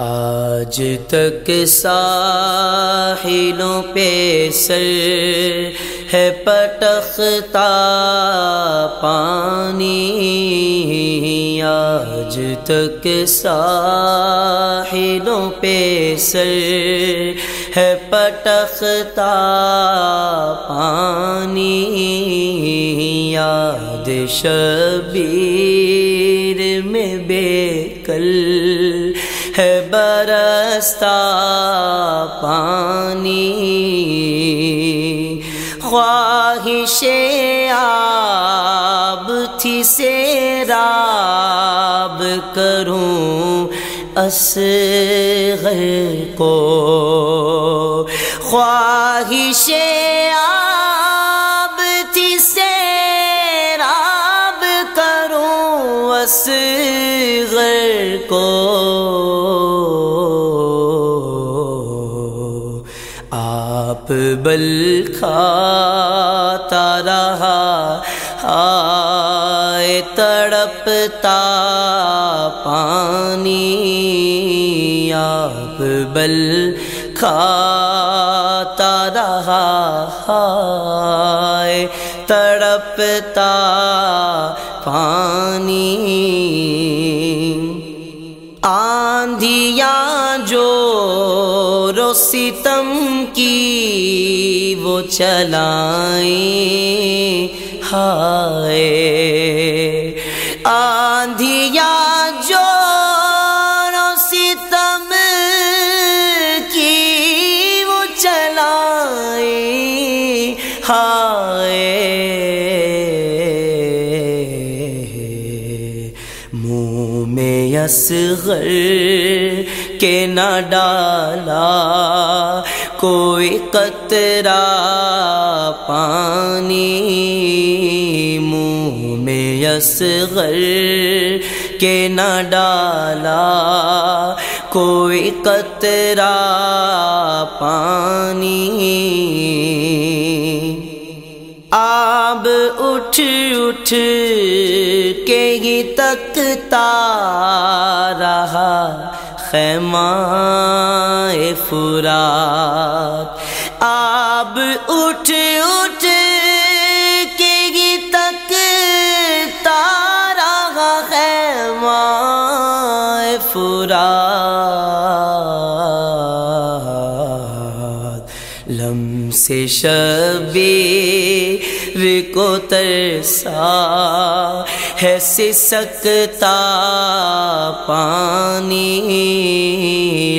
آج تک ساحلوں پہ سر ہے پٹختا پانی۔ آج تک ساحلوں پہ سر ہے پٹختا پانی۔ یاد شبیر میں بے کل برستا پانی۔ خواہش آب تھی سیراب کروں اصغر کو۔ خواہش آب تھی سیراب کروں اصغر کو۔ بل کھاتا رہا۔ آئے تڑپتا پانی۔ آپ بل کھاتا رہا۔ آئے تڑپتا پانی۔ آندھیاں جو کی وہ چلائیں۔ ہائے۔ آندھیاں جو رو ستم کی وہ چلائیں۔ ہائے۔ منہ میں اصغر کے نہ ڈالا۔ کوئی قطرہ پانی منہ میں اصغر کے نہ ڈالا۔ کوئی قطرہ پانی آب اٹھ اٹھ کے ہی تکتا رہا۔ خیمہ فرات آب اٹھ اٹھ لم سے شبیر کو ترسا ہے سکتا پانی،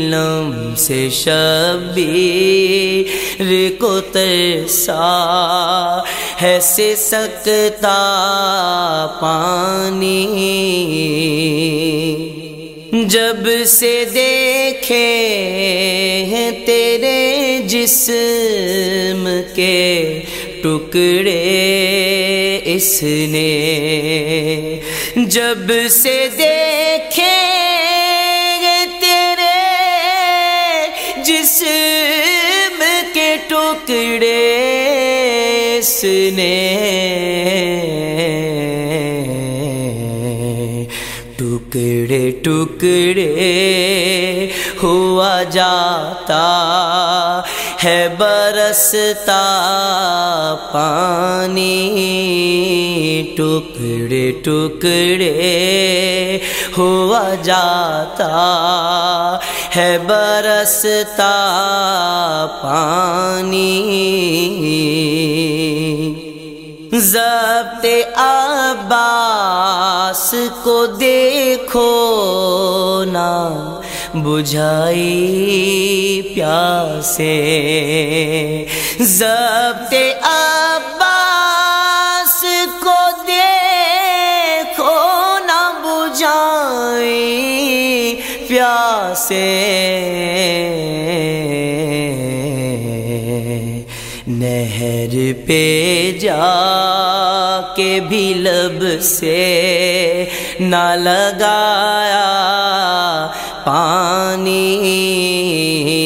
لم سے شبیر کو ترسا ہے سکتا پانی۔ جب سے دیکھے جسم کے ٹکڑے اس نے جب سے دیکھے تیرے جسم کے ٹکڑے اس نے ٹکڑے ٹکڑے ہوا جاتا ہے برستا پانی، ٹکڑے ٹکڑے ہوا جاتا ہے برستا پانی۔ ضبط عباس کو دیکھو نا۔ بجھائی پیاسے۔ ضبط عباس کو دیکھو نا بجھائی پیاسے۔ نہر پہ جا کے بھی لب سے نہ لگایا پانی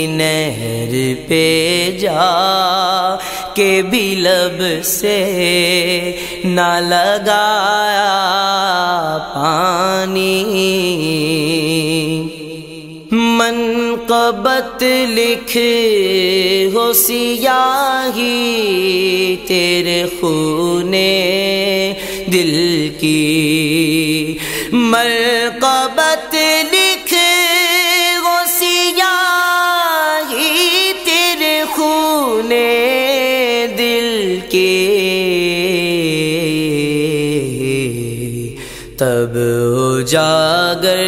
نہر پہ جا کے بھی لب سے نہ لگایا پانی۔ منقبت لکھ ہو سیاہی تیرے خون دل کی۔ مرقبت تب جاگر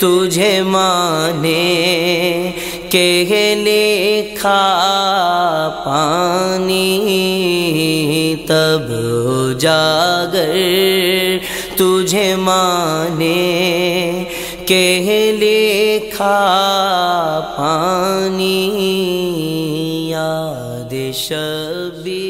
تجھے مانے کہ لکھا پانی، تب جاگر تجھے مانے کہ لکھا پانی، یاد شب